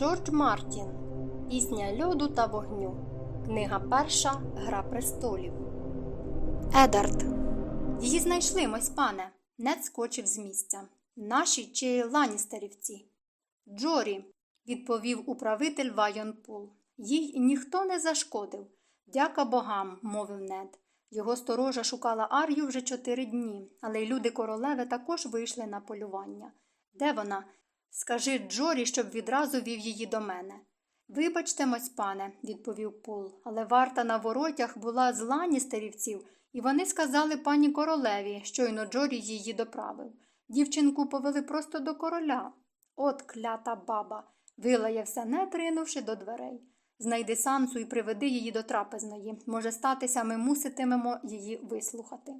Джордж Мартін Пісня льоду та вогню. Книга перша Гра престолів. Едард. Її знайшли, мось пане. Нед скочив з місця. Наші чи ланістерівці? Джорі, відповів управитель Вайонпул. Їй ніхто не зашкодив. Дяка богам, мовив нед. Його сторожа шукала Ар'ю вже чотири дні, але й люди королеви також вийшли на полювання. Де вона? Скажи Джорі, щоб відразу вів її до мене. Вибачте, мось пане, відповів Пол, але варта на воротях була з ланістерівців, і вони сказали пані королеві, щойно Джорі її доправив. Дівчинку повели просто до короля. От клята баба, вилаявся, не тринувши до дверей. Знайди сансу і приведи її до трапезної. Може статися, ми муситимемо її вислухати.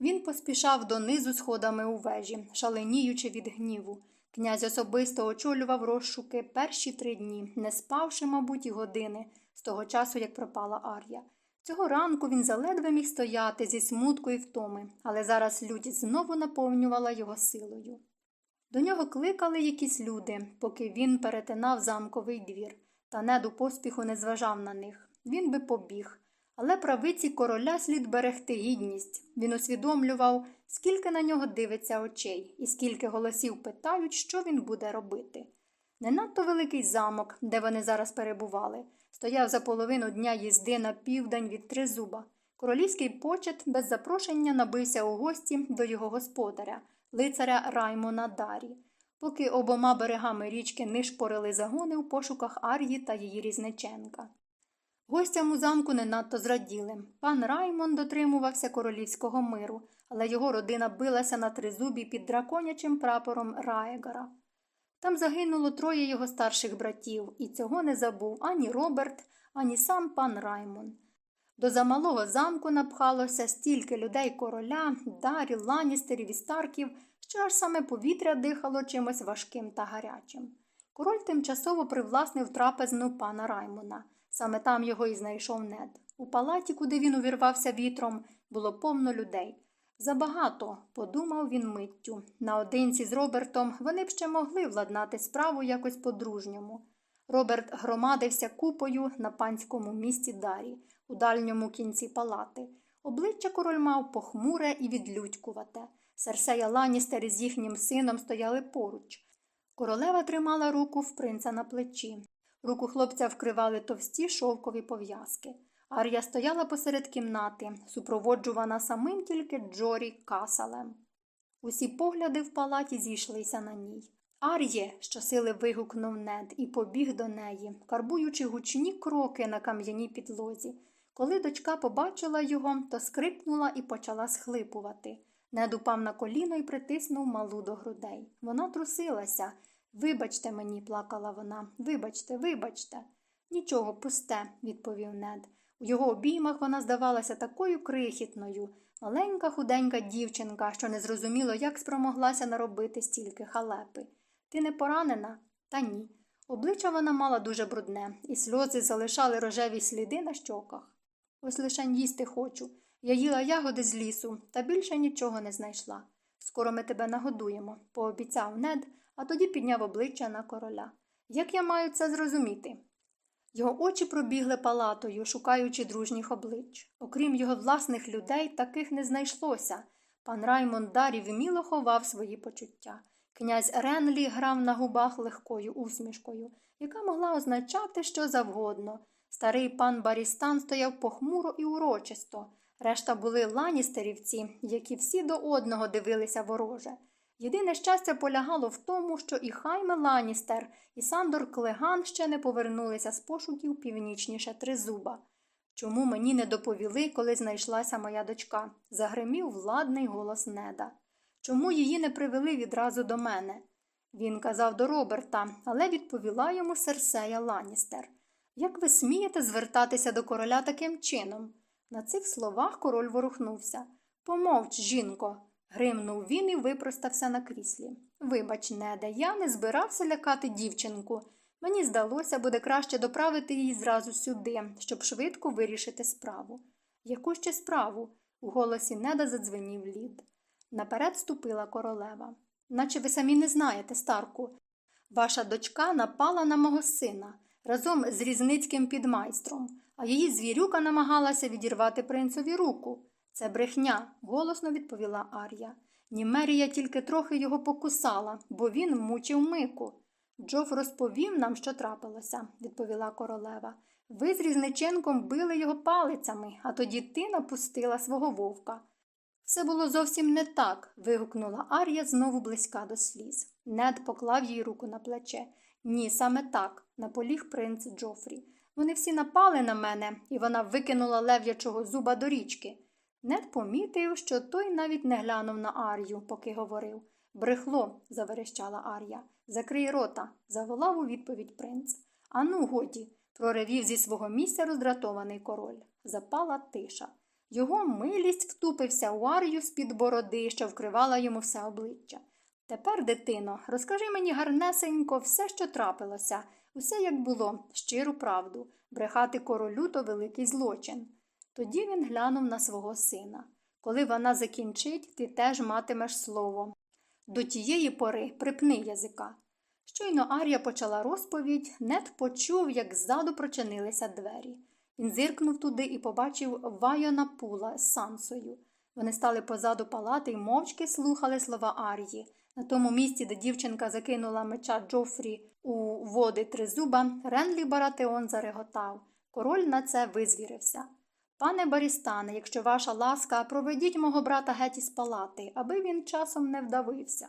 Він поспішав донизу сходами у вежі, шаленіючи від гніву. Князь особисто очолював розшуки перші три дні, не спавши, мабуть, і години з того часу, як пропала Ар'я. Цього ранку він заледве міг стояти зі смутку і втоми, але зараз лють знову наповнювала його силою. До нього кликали якісь люди, поки він перетинав замковий двір, та нед у поспіху не зважав на них. Він би побіг. Але правиці короля слід берегти гідність. Він усвідомлював, скільки на нього дивиться очей, і скільки голосів питають, що він буде робити. Не надто великий замок, де вони зараз перебували, стояв за половину дня їзди на південь від тризуба. Королівський почет без запрошення набився у гості до його господаря, лицаря Раймона Дарі, поки обома берегами річки нишпорили загони у пошуках Ар'ї та її різниченка. Гостям у замку не надто зраділи. Пан Раймон дотримувався королівського миру, але його родина билася на тризубі під драконячим прапором Раегара. Там загинуло троє його старших братів, і цього не забув ані Роберт, ані сам пан Раймон. До замалого замку напхалося стільки людей короля, дарів, ланістерів і старків, що аж саме повітря дихало чимось важким та гарячим. Король тимчасово привласнив трапезну пана Раймона. Саме там його і знайшов нед. У палаті, куди він увірвався вітром, було повно людей. Забагато, подумав він миттю. Наодинці з Робертом вони б ще могли владнати справу якось по-дружньому. Роберт громадився купою на панському місті Дарі, у дальньому кінці палати. Обличчя король мав похмуре і відлюдькувате. Серсея Ланістер з їхнім сином стояли поруч. Королева тримала руку в принца на плечі. Руку хлопця вкривали товсті шовкові пов'язки. Ар'я стояла посеред кімнати, супроводжувана самим тільки Джорі Касалем. Усі погляди в палаті зійшлися на ній. Ар'є, щосили вигукнув нед і побіг до неї, карбуючи гучні кроки на кам'яній підлозі. Коли дочка побачила його, то скрикнула і почала схлипувати. Нед упав на коліно і притиснув малу до грудей. Вона трусилася. Вибачте мені, плакала вона. Вибачте, вибачте. Нічого, пусте, відповів нед. У його обіймах вона здавалася такою крихітною, маленька худенька дівчинка, що не зрозуміло, як спромоглася наробити стільки халепи. Ти не поранена? Та ні. Обличчя вона мала дуже брудне, і сльози залишали рожеві сліди на щоках. Ось лише їсти хочу. Я їла ягоди з лісу, та більше нічого не знайшла. Скоро ми тебе нагодуємо, пообіцяв нед, а тоді підняв обличчя на короля. Як я маю це зрозуміти? Його очі пробігли палатою, шукаючи дружніх облич. Окрім його власних людей, таких не знайшлося. Пан Раймон Дарі вміло ховав свої почуття. Князь Ренлі грав на губах легкою усмішкою, яка могла означати що завгодно. Старий пан Барістан стояв похмуро і урочисто. Решта були ланістерівці, які всі до одного дивилися вороже. Єдине щастя полягало в тому, що і Хайме Ланістер, і Сандор Клеган ще не повернулися з пошуків північніше тризуба. Чому мені не доповіли, коли знайшлася моя дочка? загримів владний голос неда. Чому її не привели відразу до мене? Він казав до Роберта, але відповіла йому Серсея Ланістер. Як ви смієте звертатися до короля таким чином? На цих словах король ворухнувся. Помовч, жінко, гримнув він і випростався на кріслі. Вибач, неде, я не збирався лякати дівчинку. Мені здалося, буде краще доправити її зразу сюди, щоб швидко вирішити справу. Яку ще справу? У голосі неда задзвенів лід. Наперед ступила королева. Наче ви самі не знаєте, старку. Ваша дочка напала на мого сина разом з різницьким підмайстром, а її звірюка намагалася відірвати принцові руку. Це брехня, голосно відповіла Ар'я. Німерія тільки трохи його покусала, бо він мучив мику. Джоф розповів нам, що трапилося, відповіла королева. Ви з різниченком били його палицями, а тоді ти напустила свого вовка. Все було зовсім не так. вигукнула Ар'я знову близька до сліз. Нед поклав їй руку на плече. Ні, саме так, наполіг принц Джофрі. Вони всі напали на мене, і вона викинула лев'ячого зуба до річки. Нед помітив, що той навіть не глянув на Ар'ю, поки говорив. Брехло, заверещала Ар'я. Закрий рота, заволав у відповідь принц. Ану, годі, проревів зі свого місця роздратований король. Запала тиша. Його милість втупився у Ар'ю з-під бороди, що вкривала йому все обличчя. Тепер, дитино, розкажи мені гарнесенько все, що трапилося, усе як було, щиру правду, брехати королю то великий злочин. Тоді він глянув на свого сина. Коли вона закінчить, ти теж матимеш слово. До тієї пори припни язика. Щойно Ар'я почала розповідь, Нед почув, як ззаду прочинилися двері. Він зиркнув туди і побачив Вайона пула з Сансою. Вони стали позаду палати й мовчки слухали слова Ар'ї. На тому місці, де дівчинка закинула меча Джофрі у води тризуба, Ренлі Баратеон зареготав. Король на це визвірився. Пане Барістане, якщо ваша ласка, проведіть мого брата геть із палати, аби він часом не вдавився.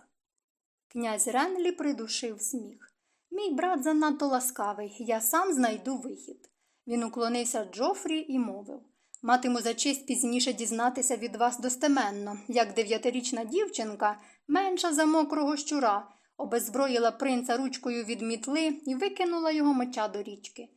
Князь Ренлі придушив сміх. Мій брат занадто ласкавий, я сам знайду вихід. Він уклонився Джофрі і мовив Матиму за честь пізніше дізнатися від вас достеменно, як дев'ятирічна дівчинка, менша за мокрого щура, обезброїла принца ручкою від мітли і викинула його меча до річки.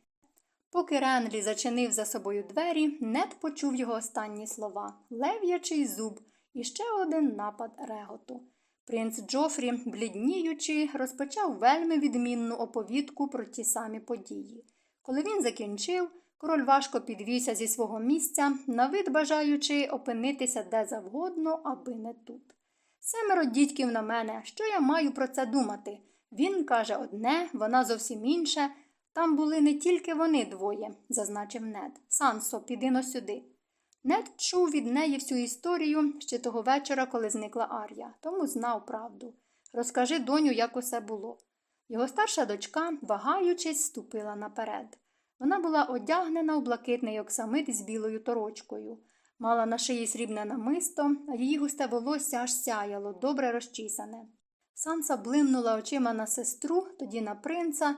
Поки Ренлі зачинив за собою двері, Нед почув його останні слова лев'ячий зуб і ще один напад реготу. Принц Джофрі, блідніючи, розпочав вельми відмінну оповідку про ті самі події. Коли він закінчив, король важко підвівся зі свого місця, на вид бажаючи опинитися де завгодно, аби не тут. Семеро дітьків на мене, що я маю про це думати? Він каже одне, вона зовсім інше. Там були не тільки вони двоє, зазначив нед. Сансо, піди но сюди. Нед чув від неї всю історію ще того вечора, коли зникла Ар'я, тому знав правду. Розкажи доню, як усе було. Його старша дочка, вагаючись, ступила наперед. Вона була одягнена у блакитний оксамит з білою торочкою, мала на шиї срібне намисто, а її густе волосся аж сяяло, добре розчісане. Санса блимнула очима на сестру, тоді на принца.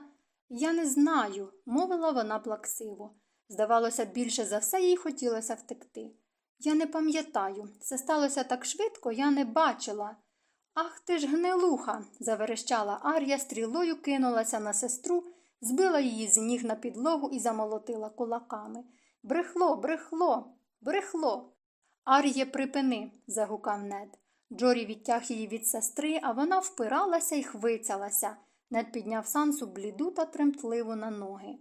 Я не знаю, мовила вона плаксиво. Здавалося, більше за все їй хотілося втекти. Я не пам'ятаю, це сталося так швидко, я не бачила. Ах ти ж гнилуха, заверещала Ар'я, стрілою кинулася на сестру, збила її з ніг на підлогу і замолотила кулаками. Брехло, брехло, брехло. Ар'є, припини, загукав нед. Джорі відтяг її від сестри, а вона впиралася і хвицялася. Нед підняв сансу бліду та тремтливу на ноги.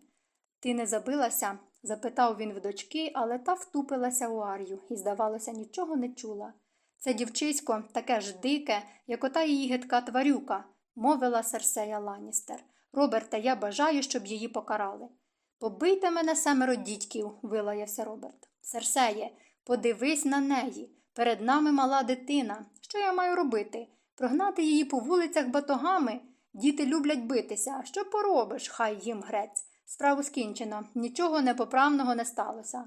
Ти не забилася? запитав він в дочки, але та втупилася у Ар'ю і, здавалося, нічого не чула. Це дівчисько таке ж дике, як ота її гидка тварюка, мовила Серсея Ланістер. Роберте, я бажаю, щоб її покарали. Побийте мене семеро дідьків, вилаявся Роберт. Серсеє, подивись на неї. Перед нами мала дитина. Що я маю робити? Прогнати її по вулицях батогами? Діти люблять битися. Що поробиш? Хай їм грець. Справу скінчено, нічого непоправного не сталося.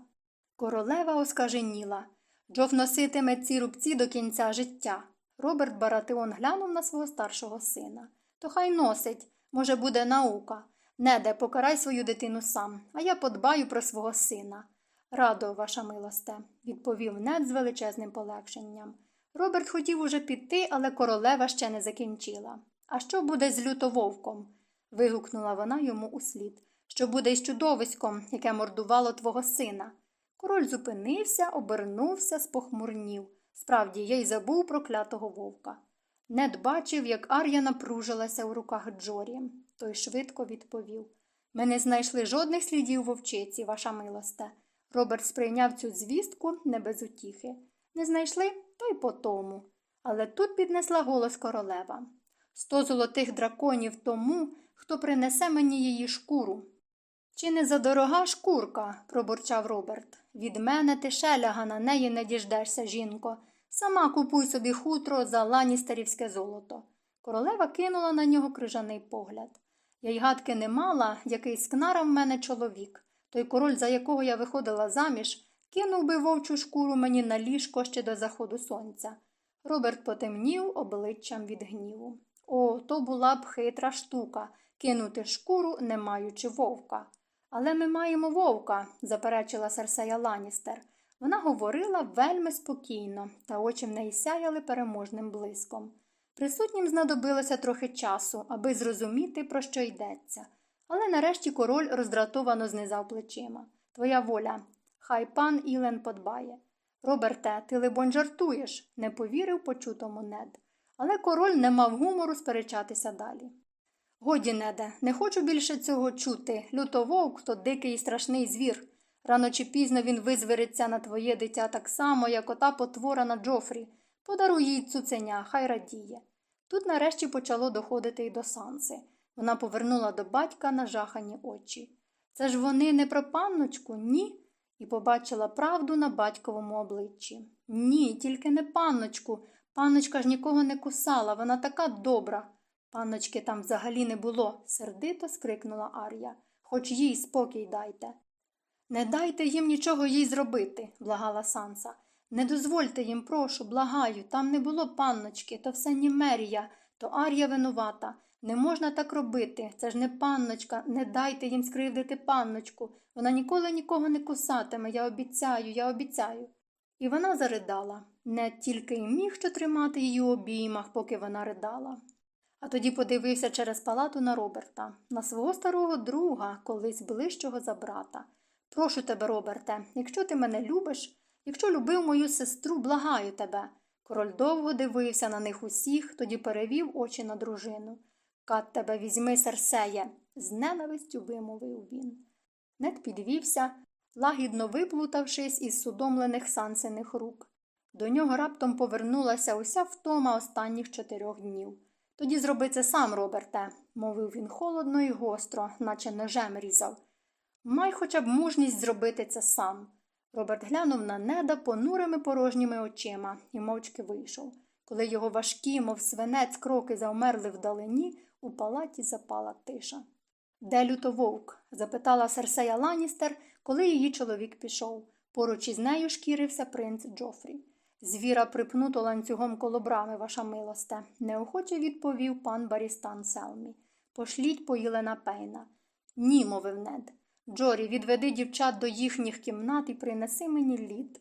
Королева оскаженіла. Джоф носитиме ці рубці до кінця життя. Роберт Баратеон глянув на свого старшого сина. То хай носить, може, буде наука. Неде, покарай свою дитину сам, а я подбаю про свого сина. Радо, ваша милосте, відповів нед з величезним полегшенням. Роберт хотів уже піти, але королева ще не закінчила. А що буде з лютововком? вигукнула вона йому услід. Що буде із чудовиськом, яке мордувало твого сина? Король зупинився, обернувся, спохмурнів. Справді, я й забув про клятого вовка. Нед бачив, як Ар'я напружилася у руках Джорі. Той швидко відповів Ми не знайшли жодних слідів вовчиці, ваша милосте. Роберт сприйняв цю звістку не без утіхи. Не знайшли, то й по тому. Але тут піднесла голос королева. Сто золотих драконів тому, хто принесе мені її шкуру. Чи не задорога шкурка, пробурчав Роберт. Від мене ти шеляга на неї не діждешся, жінко. Сама купуй собі хутро за ланістерівське золото. Королева кинула на нього крижаний погляд. Я й гадки не мала, який скнара в мене чоловік. Той король, за якого я виходила заміж, кинув би вовчу шкуру мені на ліжко ще до заходу сонця. Роберт потемнів обличчям від гніву. О, то була б хитра штука кинути шкуру, не маючи вовка. Але ми маємо вовка, заперечила Серсея Ланістер. Вона говорила вельми спокійно, та очі в неї сяяли переможним блиском. Присутнім знадобилося трохи часу, аби зрозуміти, про що йдеться. Але нарешті король роздратовано знизав плечима. Твоя воля, хай пан Ілен подбає. Роберте, ти, либонь, жартуєш, не повірив почутому нед. Але король не мав гумору сперечатися далі. Годі, неде, не хочу більше цього чути. Лютововк то дикий і страшний звір. Рано чи пізно він визвериться на твоє дитя так само, як ота потвора на Джофрі. Подаруй їй цуценя, хай радіє. Тут нарешті почало доходити й до Санси. Вона повернула до батька нажахані очі. Це ж вони не про панночку, ні? І побачила правду на батьковому обличчі. Ні, тільки не панночку. Панночка ж нікого не кусала, вона така добра. Панночки там взагалі не було, сердито скрикнула Ар'я. Хоч їй спокій дайте. Не дайте їм нічого їй зробити, благала Санса. Не дозвольте їм, прошу, благаю, там не було панночки, то все Німерія, то Ар'я винувата. Не можна так робити. Це ж не панночка, не дайте їм скривдити панночку. Вона ніколи нікого не кусатиме, я обіцяю, я обіцяю. І вона заридала. Не тільки й міг що тримати її у обіймах, поки вона ридала. А тоді подивився через палату на Роберта, на свого старого друга, колись ближчого за брата. Прошу тебе, Роберте, якщо ти мене любиш, якщо любив мою сестру, благаю тебе. Король довго дивився на них усіх, тоді перевів очі на дружину. Кат тебе візьми, Серсеє, з ненавистю вимовив він. Нед підвівся, лагідно виплутавшись із судомлених сансених рук. До нього раптом повернулася уся втома останніх чотирьох днів. Тоді зроби це сам, Роберте, мовив він холодно і гостро, наче ножем різав. Май хоча б мужність зробити це сам. Роберт глянув на неда понурими порожніми очима і мовчки вийшов. Коли його важкі, мов свинець, кроки завмерли вдалині, у палаті запала тиша. Де лютововк? запитала Серсея Ланістер, коли її чоловік пішов. Поруч із нею шкірився принц Джофрі. Звіра припнуто ланцюгом коло брами, ваша милосте, неохоче відповів пан Барістан Селмі. Пошліть по Єлена Пейна. Ні, мовив нед. Джорі, відведи дівчат до їхніх кімнат і принеси мені лід.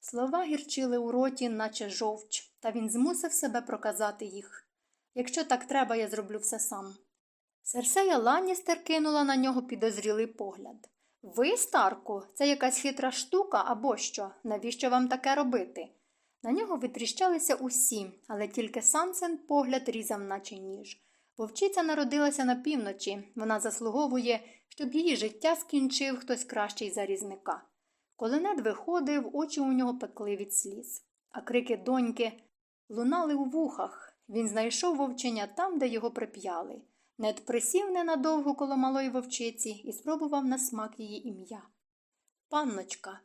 Слова гірчили у роті, наче жовч, та він змусив себе проказати їх. Якщо так треба, я зроблю все сам. Серсея Ланністер кинула на нього підозрілий погляд. Ви, Старку, це якась хитра штука або що? Навіщо вам таке робити? На нього витріщалися усі, але тільки Сансен погляд різав, наче ніж. Вовчиця народилася на півночі, вона заслуговує, щоб її життя скінчив хтось кращий за різника. Коли нед виходив, очі у нього пекли від сліз, а крики доньки лунали у вухах. Він знайшов вовчення там, де його прип'яли. Нед присів ненадовго коло малої вовчиці і спробував на смак її ім'я. Панночка.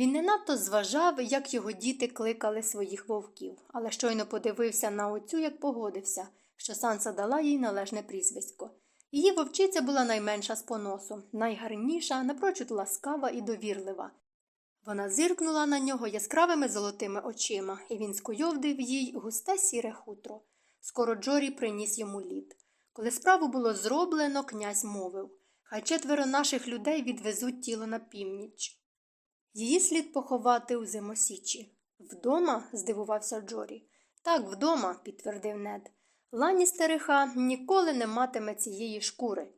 Він не надто зважав, як його діти кликали своїх вовків, але щойно подивився на оцю, як погодився, що Санса дала їй належне прізвисько. Її вовчиця була найменша з поносу, найгарніша, напрочуд ласкава і довірлива. Вона зиркнула на нього яскравими золотими очима, і він скуйовдив їй густе сіре хутро. Скоро Джорі приніс йому лід. Коли справу було зроблено, князь мовив Хай четверо наших людей відвезуть тіло на північ. Її слід поховати у зимосічі. Вдома? здивувався Джорі. Так, вдома, підтвердив нед. Ланністериха ніколи не матиме цієї шкури.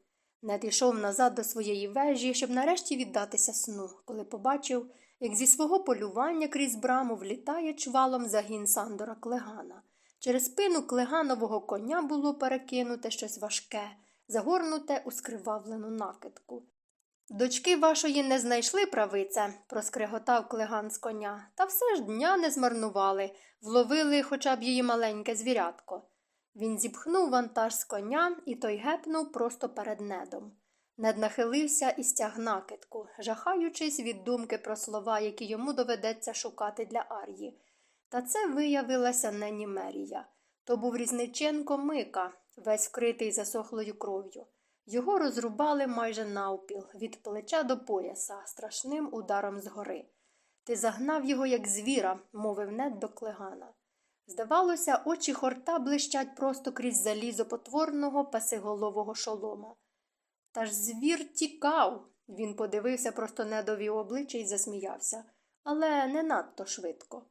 Нед йшов назад до своєї вежі, щоб нарешті віддатися сну, коли побачив, як зі свого полювання крізь браму влітає чвалом загін Сандора Клегана. Через спину клеганового коня було перекинуте щось важке, загорнуте у скривавлену накидку. Дочки вашої не знайшли правице, проскриготав клеган з коня, та все ж дня не змарнували, вловили хоча б її маленьке звірятко. Він зіпхнув вантаж з коня, і той гепнув просто перед недом. Нед нахилився і стяг накидку, жахаючись від думки про слова, які йому доведеться шукати для Ар'ї. Та це виявилася не Німерія. То був різниченко Мика, весь вкритий засохлою кров'ю. Його розрубали майже навпіл, від плеча до пояса, страшним ударом згори. Ти загнав його, як звіра, мовив нед до клегана. Здавалося, очі хорта блищать просто крізь залізо потворного пасиголового шолома. Та ж звір тікав. Він подивився просто недові обличчя і засміявся, але не надто швидко.